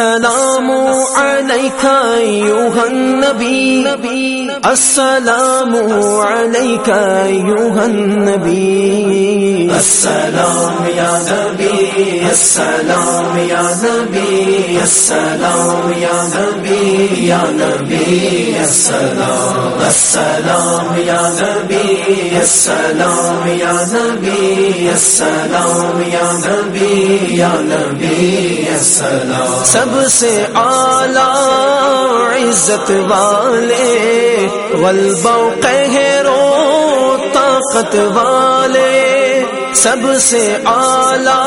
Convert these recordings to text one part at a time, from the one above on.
السلام علیکہ ایوہ النبی. السلام علیکہ ایوہ النبی. السلام یا نبی. السلام یا نبی. السلام یا نبی. یا نبی. السلام. السلام یا نبی. السلام یا نبی. السلام یا نبی. یا نبی السلام. سب سے اعلی عزت والے غلبہ و قہر و طاقت والے. سب سے اعلی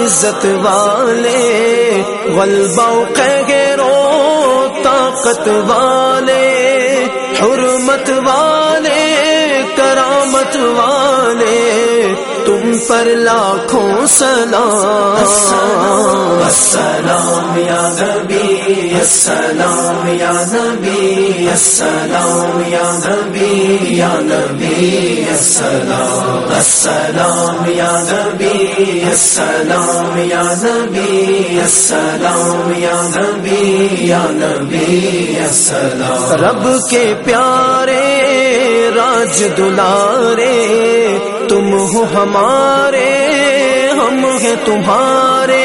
عزت والے غلبہ و قہر و طاقت والے. حرمت والے، کرامت والے تم پر لاکھوں سلام۔ السلام یا نبی السلام یا نبی السلام یا نبی یا نبی السلام السلام یا نبی السلام یا نبی السلام یا نبی یا نبی السلام. رب کے پیارے راج دلارے ہو ہمارے، ہم ہیں تمہارے،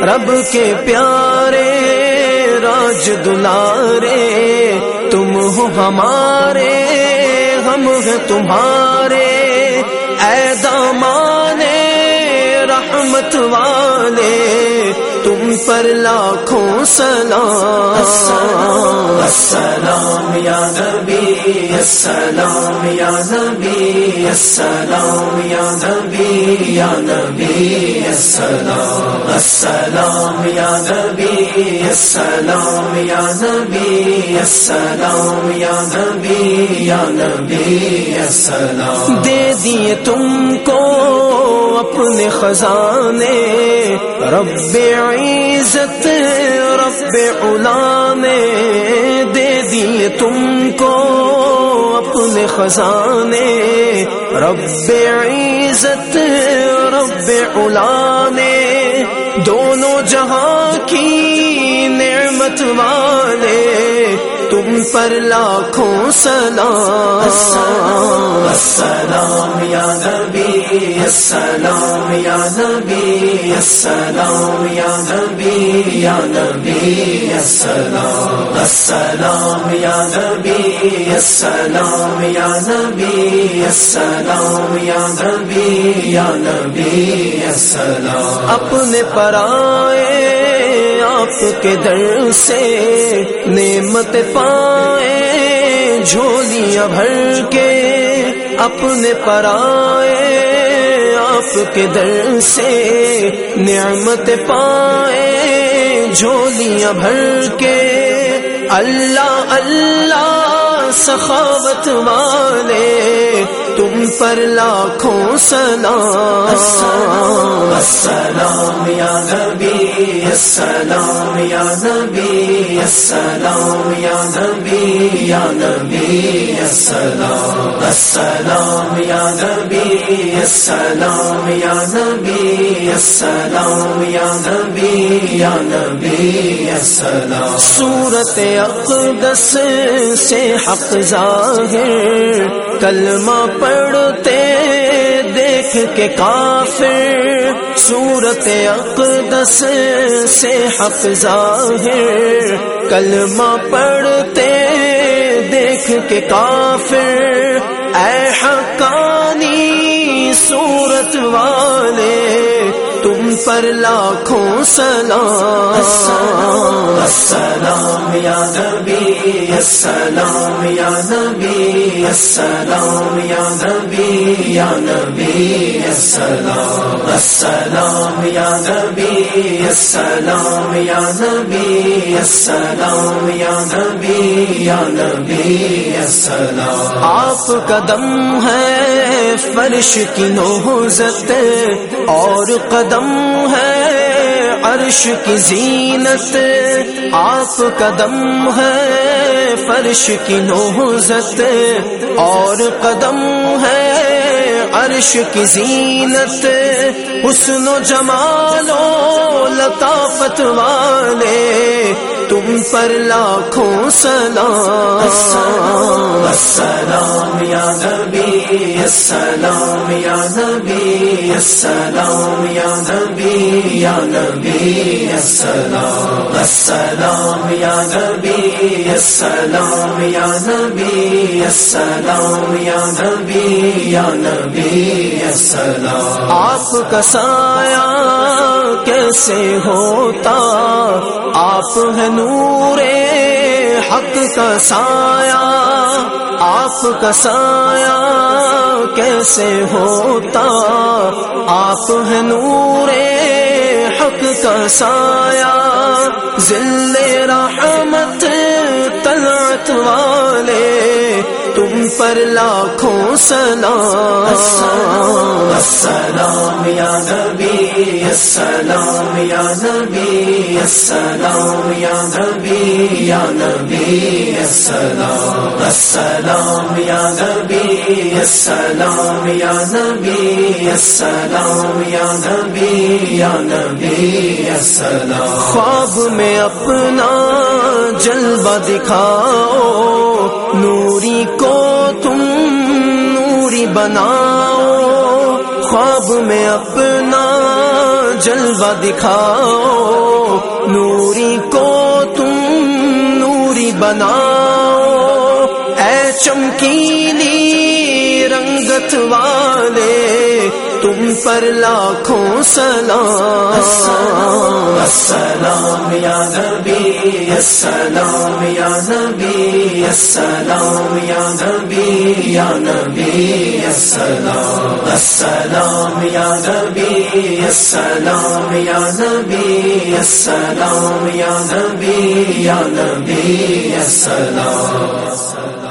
رب کے پیارے، راج دلارے، تم ہو ہمارے، ہم ہیں تمہارے۔ اے دامان رحمت والے، تم پر لاکھوں سلام۔ السلام یا نبی السلام یا نبی السلام یا نبی یا نبی السلام السلام یا نبی السلام یا نبی السلام یا نبی یا نبی السلام. دے دیے تم کو اپنے خزانے، رب عزت، رب علا تم کو اپنے خزانے رب عزت رب علا نے دونوں جہاں کی نعمت والے پر لاکھوں سلام. السلام یا نبی السلام یا نبی السلام یا نبی یا نبی السلام. السلام یا نبی السلام یا نبی السلام یا نبی یا نبی السلام. اپنے پرائے آپ کے در سے نعمت پائے، جھولیاں بھر کے اپنے پرائے، آپ کے در سے نعمت پائے، جھولیاں بھر کے۔ اللہ اللہ، سخاوت والے پر لاکھوں سلام۔ السلام یا نبی السلام یا نبی السلام یا نبی یا نبی۔ السلام السلام یا نبی، السلام یا نبی، السلام یا نبی یا نبی، السلام. صورت اقدس سے حق ظاہر، کلمہ پڑھتے دیکھ کے کافر. صورت اقدس سے حق ظاہر، کلمہ پڑھتے دیکھ کے کافر اے حقانی صورت والے تم پر لاکھوں سلام۔ یا نبی، السلام، یا نبی، السلام، یا نبی یا نبی، السلام السلام، یا نبی، السلام، یا نبی، السلام، یا نبی یا نبی، السلام. آپ قدم ہے فرش کی نوزت اور قدم ہے عرش کی زینت آپ قدم ہے، فرش کی نوزت، اور قدم ہے عرش کی زینت۔ حسن و جمال و لطافت والے تم پر لاکھوں سلام۔ السلام یا نبی السلام یا نبی السلام یا نبی یا نبی السلام السلام یا نبی السلام یا نبی السلام یا نبی یا نبی السلام۔ آپ کا سایہ کیسے ہوتا؟ آپ ہے نور حق کا سایہ، آپ کا سایہ کیسے ہوتا؟ آپ ہے نور حق کا سایہ، ذل رحمت پر لاکھوں سلام۔ السلام یا نبی السلام یا نبی السلام یا نبی یا نبی السلام السلام یا نبی السلام یا نبی السلام یا نبی یا نبی السلام. خواب میں اپنا جلوہ دکھاؤ نوری کو بناؤ خواب میں اپنا جلوہ دکھاؤ نوری کو تم نوری بناؤ اے چمکی پر لاکھوں سلام. السلام یا نبی، السلام یا نبی، السلام یا نبی یا نبی، السلام السلام یا نبی، السلام یا نبی، السلام یا نبی یا نبی، السلام.